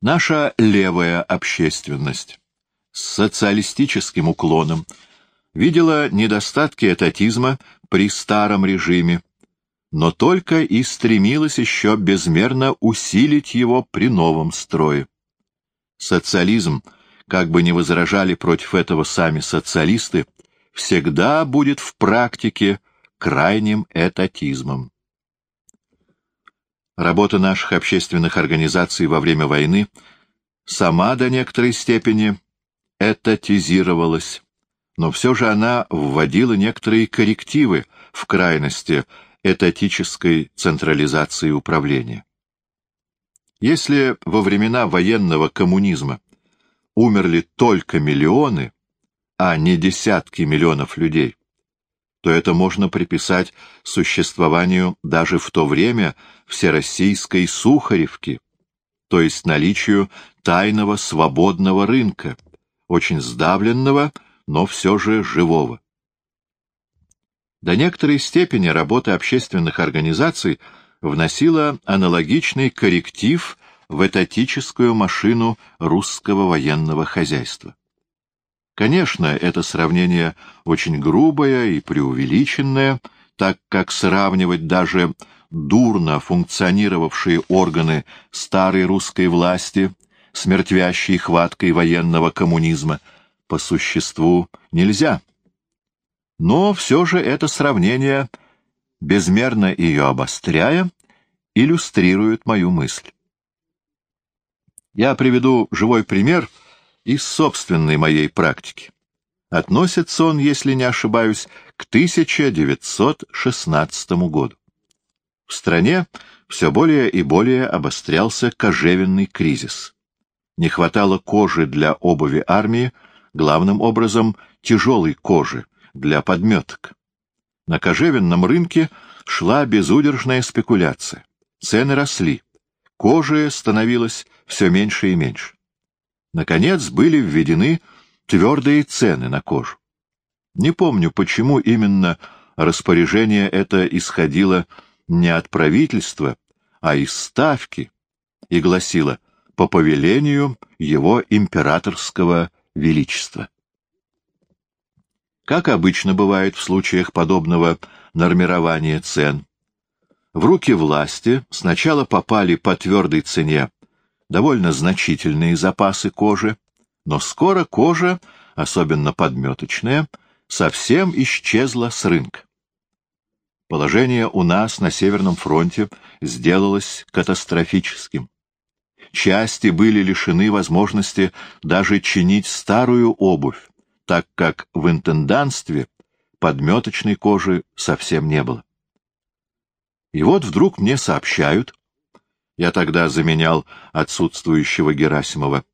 Наша левая общественность с социалистическим уклоном видела недостатки этатизма при старом режиме, но только и стремилась еще безмерно усилить его при новом строе. Социализм, как бы ни возражали против этого сами социалисты, всегда будет в практике крайним этатизмом. Работа наших общественных организаций во время войны сама до некоторой степени этатизировалась, но все же она вводила некоторые коррективы в крайности этатической централизации управления. Если во времена военного коммунизма умерли только миллионы, а не десятки миллионов людей, то это можно приписать существованию даже в то время всероссийской Сухаревки, то есть наличию тайного свободного рынка, очень сдавленного, но все же живого. До некоторой степени работа общественных организаций вносила аналогичный корректив в этатическую машину русского военного хозяйства. Конечно, это сравнение очень грубое и преувеличенное, так как сравнивать даже дурно функционировавшие органы старой русской власти с мертвящей хваткой военного коммунизма по существу нельзя. Но все же это сравнение, безмерно ее обостряя, иллюстрирует мою мысль. Я приведу живой пример — из собственной моей практики. Относится он, если не ошибаюсь, к 1916 году. В стране все более и более обострялся кожевенный кризис. Не хватало кожи для обуви армии, главным образом тяжелой кожи для подметок. На кожевенном рынке шла безудержная спекуляция. Цены росли. Кожи становилось все меньше и меньше. Наконец были введены твердые цены на кожу. Не помню, почему именно распоряжение это исходило не от правительства, а из ставки, и гласило «по повелению его императорского величества». Как обычно бывает в случаях подобного нормирования цен, в руки власти сначала попали по твердой цене довольно значительные запасы кожи, но скоро кожа, особенно подметочная, совсем исчезла с рынка. Положение у нас на Северном фронте сделалось катастрофическим. Части были лишены возможности даже чинить старую обувь, так как в интенданстве подметочной кожи совсем не было. И вот вдруг мне сообщают, я тогда заменял отсутствующего Герасимова,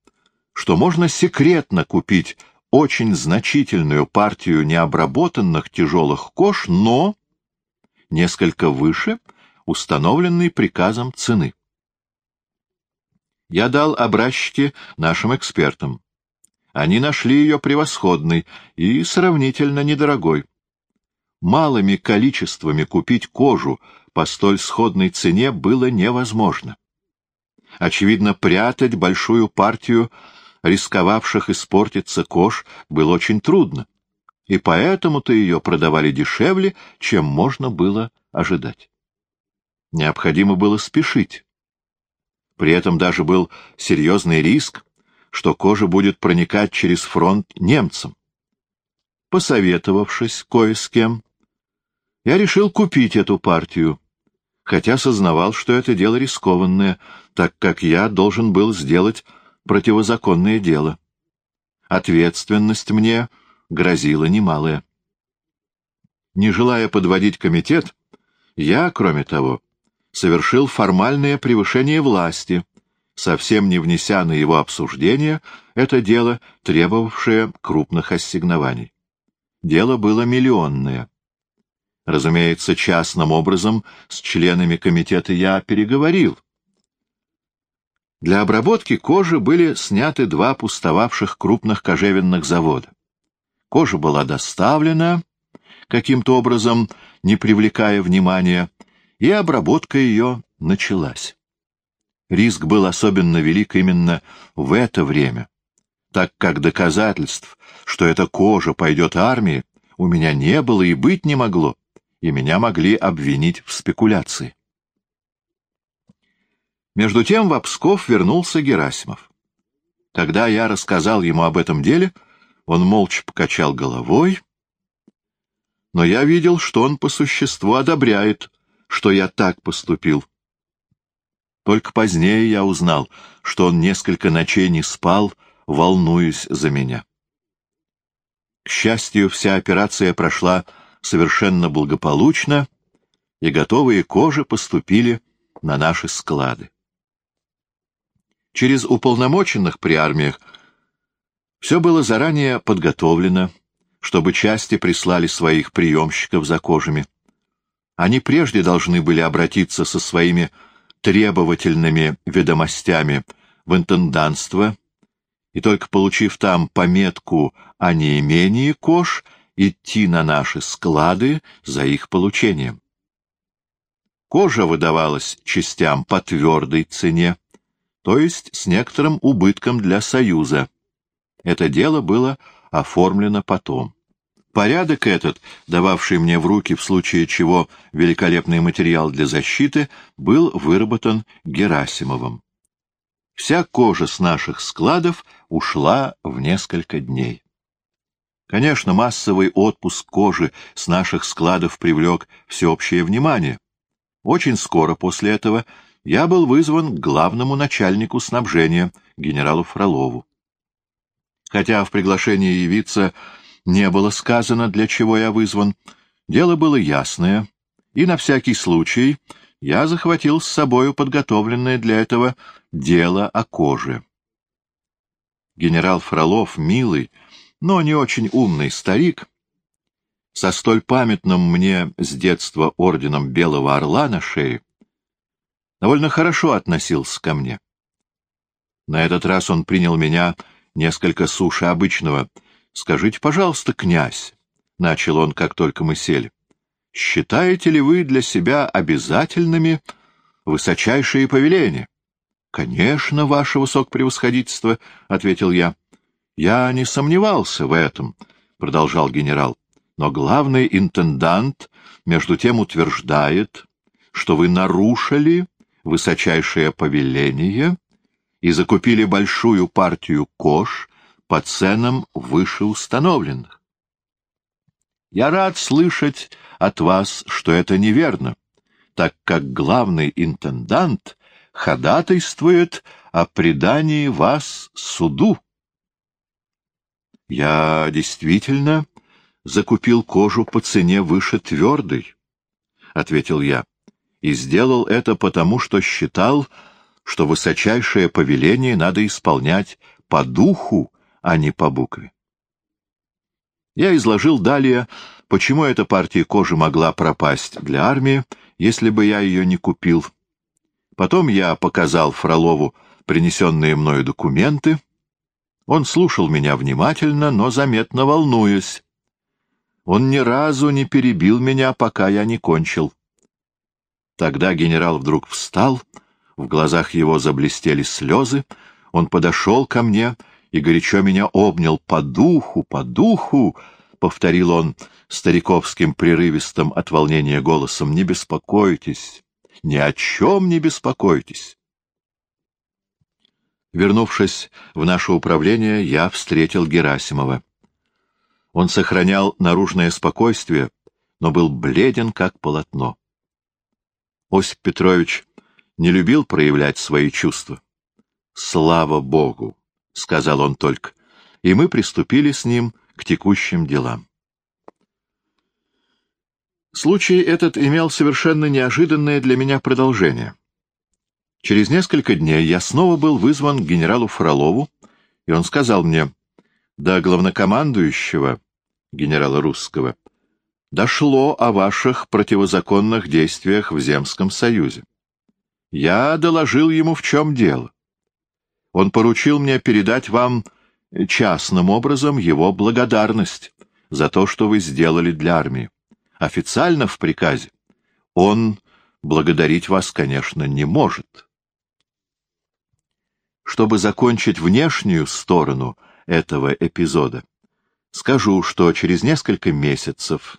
что можно секретно купить очень значительную партию необработанных тяжелых кож, но несколько выше установленной приказом цены. Я дал образчики нашим экспертам. Они нашли ее превосходной и сравнительно недорогой. Малыми количествами купить кожу по столь сходной цене было невозможно. Очевидно, прятать большую партию рисковавших испортиться кож было очень трудно, и поэтому-то ее продавали дешевле, чем можно было ожидать. Необходимо было спешить. При этом даже был серьезный риск, что кожа будет проникать через фронт немцам. Посоветовавшись кое с кем, я решил купить эту партию, хотя сознавал, что это дело рискованное, так как я должен был сделать противозаконное дело. Ответственность мне грозила немалая. Не желая подводить комитет, я, кроме того, совершил формальное превышение власти, совсем не внеся на его обсуждение это дело, требовавшее крупных ассигнований. Дело было миллионное. Разумеется, частным образом с членами комитета я переговорил. Для обработки кожи были сняты два пустовавших крупных кожевенных завода. Кожа была доставлена, каким-то образом не привлекая внимания, и обработка ее началась. Риск был особенно велик именно в это время, так как доказательств, что эта кожа пойдет армии, у меня не было и быть не могло, и меня могли обвинить в спекуляции. Между тем в Псков вернулся Герасимов. Когда я рассказал ему об этом деле, он молча покачал головой, но я видел, что он по существу одобряет, что я так поступил. Только позднее я узнал, что он несколько ночей не спал, волнуясь за меня. К счастью, вся операция прошла совершенно благополучно, и готовые кожи поступили на наши склады. Через уполномоченных при армиях все было заранее подготовлено, чтобы части прислали своих приемщиков за кожами. Они прежде должны были обратиться со своими требовательными ведомостями в интенданство, и только получив там пометку о неимении кож, идти на наши склады за их получением. Кожа выдавалась частям по твердой цене, то есть с некоторым убытком для Союза. Это дело было оформлено потом. Порядок этот, дававший мне в руки в случае чего великолепный материал для защиты, был выработан Герасимовым. Вся кожа с наших складов ушла в несколько дней. Конечно, массовый отпуск кожи с наших складов привлек всеобщее внимание. Очень скоро после этого я был вызван к главному начальнику снабжения, генералу Фролову. Хотя в приглашении явиться не было сказано, для чего я вызван, дело было ясное, и на всякий случай я захватил с собою подготовленное для этого дело о коже. Генерал Фролов, милый, но не очень умный старик, со столь памятным мне с детства орденом Белого Орла на шее, довольно хорошо относился ко мне. На этот раз он принял меня несколько суше обычного. «Скажите, пожалуйста, князь», — начал он, как только мы сели, — «считаете ли вы для себя обязательными высочайшие повеления?» «Конечно, ваше высокопревосходительство», — ответил я. «Я не сомневался в этом», — продолжал генерал. «Но главный интендант между тем утверждает, что вы нарушили высочайшее повеление и закупили большую партию кож по ценам вышеустановленных. Я рад слышать от вас, что это неверно, так как главный интендант ходатайствует о предании вас суду. Я действительно закупил кожу по цене выше твердой, — ответил я и сделал это потому, что считал, что высочайшее повеление надо исполнять по духу, а не по букве. Я изложил далее, почему эта партия кожи могла пропасть для армии, если бы я ее не купил. Потом я показал Фролову принесенные мною документы. Он слушал меня внимательно, но заметно волнуясь. Он ни разу не перебил меня, пока я не кончил. Тогда генерал вдруг встал, в глазах его заблестели слезы, он подошел ко мне и горячо меня обнял. «По духу, по духу!» — повторил он стариковским прерывистым от волнения голосом. «Не беспокойтесь, ни о чем не беспокойтесь!» Вернувшись в наше управление, я встретил Герасимова. Он сохранял наружное спокойствие, но был бледен, как полотно. Осип Петрович не любил проявлять свои чувства. «Слава Богу!» — сказал он только, и мы приступили с ним к текущим делам. Случай этот имел совершенно неожиданное для меня продолжение. Через несколько дней я снова был вызван к генералу Фролову, и он сказал мне, до главнокомандующего, генерала Русского, дошло о ваших противозаконных действиях в Земском Союзе. Я доложил ему, в чем дело. Он поручил мне передать вам частным образом его благодарность за то, что вы сделали для армии. Официально в приказе он благодарить вас, конечно, не может. Чтобы закончить внешнюю сторону этого эпизода, скажу, что через несколько месяцев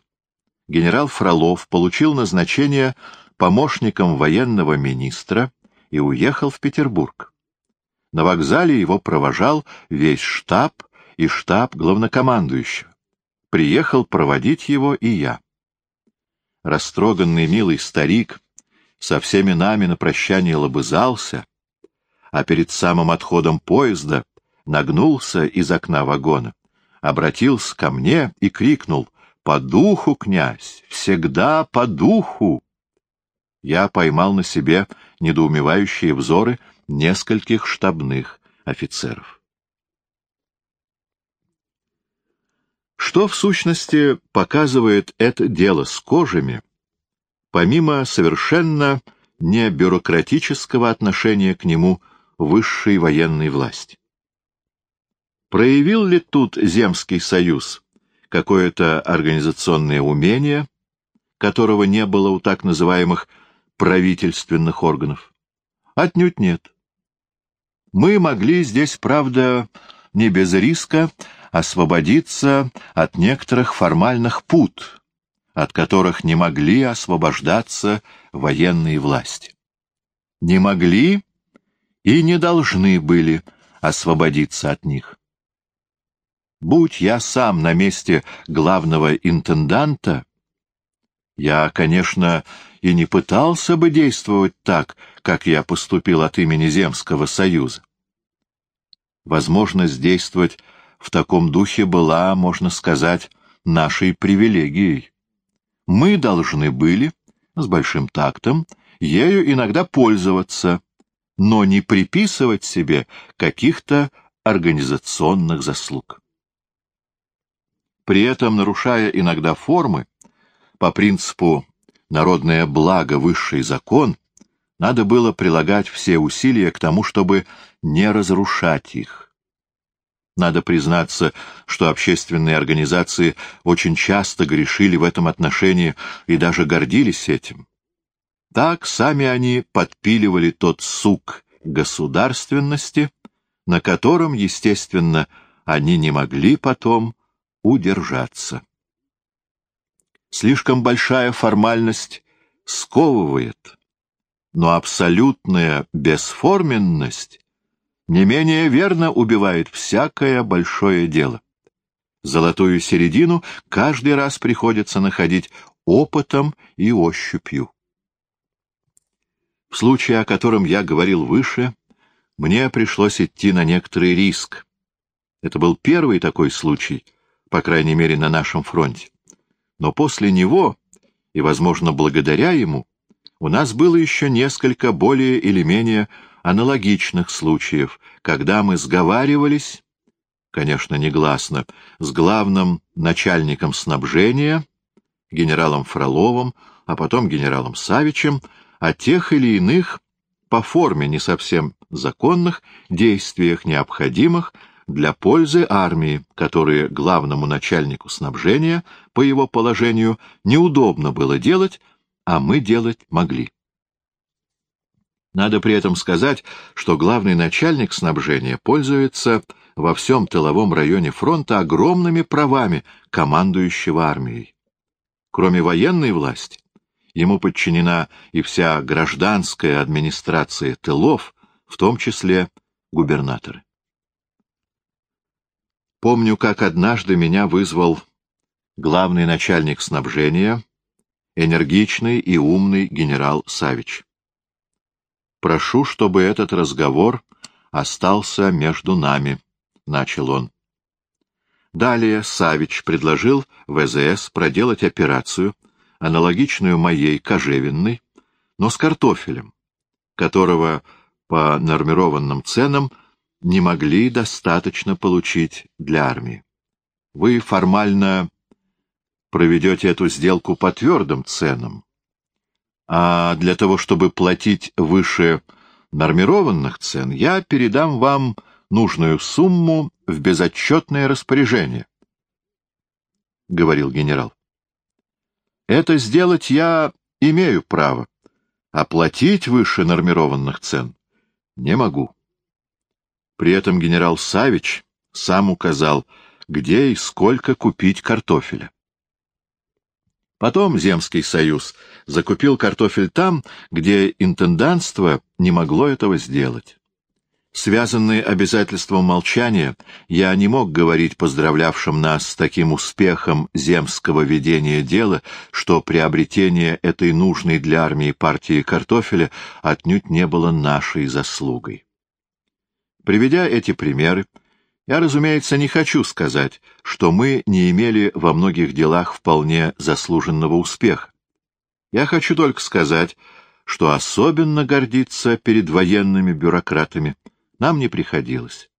генерал Фролов получил назначение помощником военного министра и уехал в Петербург. На вокзале его провожал весь штаб и штаб главнокомандующего. Приехал проводить его и я. Растроганный милый старик со всеми нами на прощание лобызался, а перед самым отходом поезда нагнулся из окна вагона, обратился ко мне и крикнул «По духу, князь! Всегда по духу!» Я поймал на себе недоумевающие взоры нескольких штабных офицеров. Что, в сущности, показывает это дело с кожами, помимо совершенно не бюрократического отношения к нему высшей военной власти? Проявил ли тут Земский союз какое-то организационное умение, которого не было у так называемых правительственных органов? Отнюдь нет. Мы могли здесь, правда, не без риска освободиться от некоторых формальных пут, от которых не могли освобождаться военные власти. Не могли и не должны были освободиться от них. Будь я сам на месте главного интенданта, я, конечно, и не пытался бы действовать так, как я поступил от имени Земского союза. Возможность действовать в таком духе была, можно сказать, нашей привилегией. Мы должны были, с большим тактом, ею иногда пользоваться, но не приписывать себе каких-то организационных заслуг. При этом, нарушая иногда формы, по принципу «народное благо, высший закон», надо было прилагать все усилия к тому, чтобы не разрушать их. Надо признаться, что общественные организации очень часто грешили в этом отношении и даже гордились этим. Так сами они подпиливали тот сук государственности, на котором, естественно, они не могли потом удержаться. Слишком большая формальность сковывает, но абсолютная бесформенность не менее верно убивает всякое большое дело. Золотую середину каждый раз приходится находить опытом и ощупью. В случае, о котором я говорил выше, мне пришлось идти на некоторый риск. Это был первый такой случай, по крайней мере, на нашем фронте. Но после него, и, возможно, благодаря ему, у нас было еще несколько более или менее аналогичных случаев, когда мы сговаривались, конечно, негласно, с главным начальником снабжения, генералом Фроловым, а потом генералом Савичем, о тех или иных, по форме не совсем законных, действиях необходимых для пользы армии, которые главному начальнику снабжения, по его положению, неудобно было делать, а мы делать могли. Надо при этом сказать, что главный начальник снабжения пользуется во всем тыловом районе фронта огромными правами командующего армией. Кроме военной власти, ему подчинена и вся гражданская администрация тылов, в том числе губернаторы. Помню, как однажды меня вызвал главный начальник снабжения, энергичный и умный генерал Савич. «Прошу, чтобы этот разговор остался между нами», — начал он. Далее Савич предложил ВЗС проделать операцию, аналогичную моей кожевенной, но с картофелем, которого по нормированным ценам — не могли достаточно получить для армии. Вы формально проведете эту сделку по твердым ценам, а для того, чтобы платить выше нормированных цен, я передам вам нужную сумму в безотчетное распоряжение, — говорил генерал. Это сделать я имею право, а платить выше нормированных цен не могу. При этом генерал Савич сам указал, где и сколько купить картофеля. Потом Земский союз закупил картофель там, где интендантство не могло этого сделать. Связанный обязательством молчания, я не мог говорить поздравлявшим нас с таким успехом земского ведения дела, что приобретение этой нужной для армии партии картофеля отнюдь не было нашей заслугой. Приведя эти примеры, я, разумеется, не хочу сказать, что мы не имели во многих делах вполне заслуженного успеха. Я хочу только сказать, что особенно гордиться перед военными бюрократами нам не приходилось.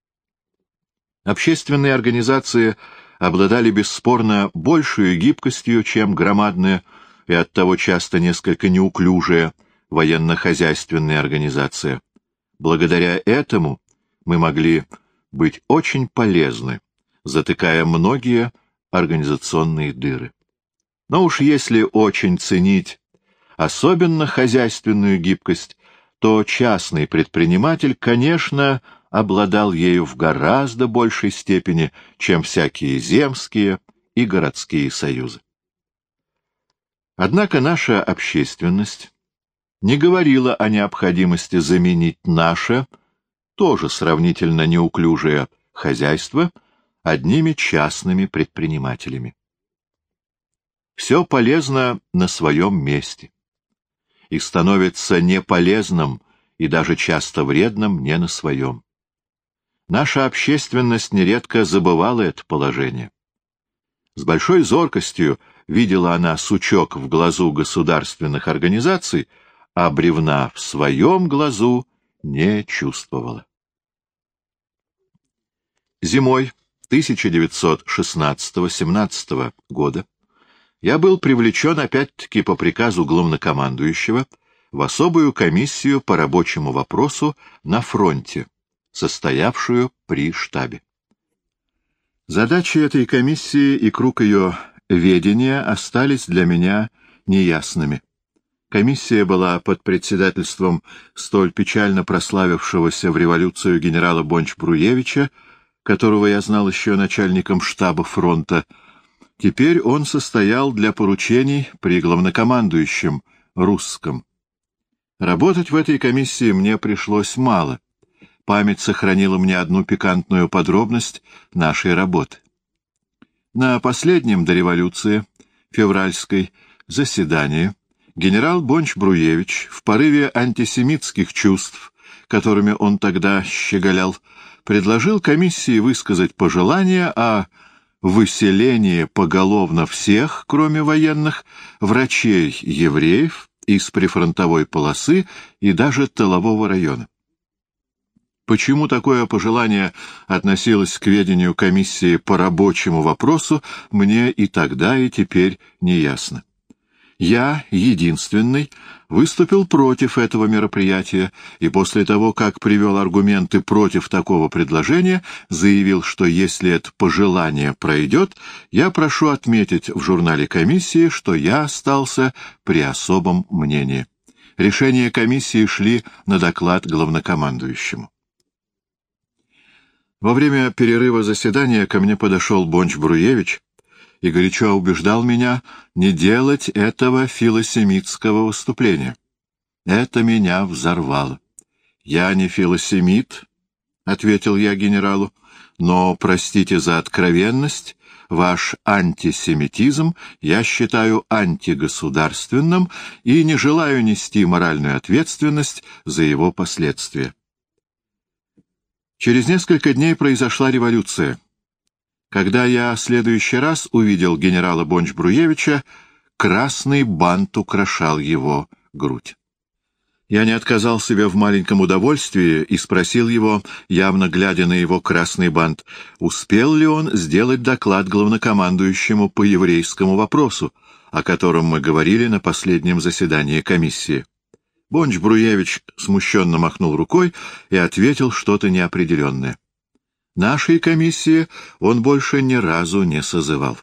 Общественные организации обладали бесспорно большей гибкостью, чем громадная и оттого часто несколько неуклюжая военно-хозяйственная организация. Благодаря этому мы могли быть очень полезны, затыкая многие организационные дыры. Но уж если очень ценить особенно хозяйственную гибкость, то частный предприниматель, конечно, обладал ею в гораздо большей степени, чем всякие земские и городские союзы. Однако наша общественность не говорила о необходимости заменить наше, тоже сравнительно неуклюжее, хозяйство одними частными предпринимателями. Все полезно на своем месте и становится неполезным и даже часто вредным не на своем. Наша общественность нередко забывала это положение. С большой зоркостью видела она сучок в глазу государственных организаций, а бревна в своем глазу не чувствовала. Зимой 1916-17 года я был привлечен опять-таки по приказу главнокомандующего в особую комиссию по рабочему вопросу на фронте, состоявшую при штабе. Задачи этой комиссии и круг ее ведения остались для меня неясными. Комиссия была под председательством столь печально прославившегося в революцию генерала Бонч-Бруевича, которого я знал еще начальником штаба фронта, Теперь он состоял для поручений при главнокомандующем русском. Работать в этой комиссии мне пришлось мало. Память сохранила мне одну пикантную подробность нашей работы. На последнем до революции, февральской, заседании генерал Бонч-Бруевич в порыве антисемитских чувств, которыми он тогда щеголял, предложил комиссии высказать пожелания о выселении поголовно всех, кроме военных врачей, евреев из прифронтовой полосы и даже тылового района. Почему такое пожелание относилось к ведению комиссии по рабочему вопросу, мне и тогда, и теперь не ясно. Я, единственный, выступил против этого мероприятия и после того, как привел аргументы против такого предложения, заявил, что если это пожелание пройдет, я прошу отметить в журнале комиссии, что я остался при особом мнении. Решения комиссии шли на доклад главнокомандующему. Во время перерыва заседания ко мне подошел Бонч-Бруевич и горячо убеждал меня не делать этого филосемитского выступления. Это меня взорвало. «Я не филосемит», — ответил я генералу, — «но, простите за откровенность, ваш антисемитизм я считаю антигосударственным и не желаю нести моральную ответственность за его последствия». Через несколько дней произошла революция. Когда я в следующий раз увидел генерала Бонч-Бруевича, красный бант украшал его грудь. Я не отказал себе в маленьком удовольствии и спросил его, явно глядя на его красный бант, успел ли он сделать доклад главнокомандующему по еврейскому вопросу, о котором мы говорили на последнем заседании комиссии. Бонч-Бруевич смущенно махнул рукой и ответил что-то неопределенное. Нашей комиссии он больше ни разу не созывал.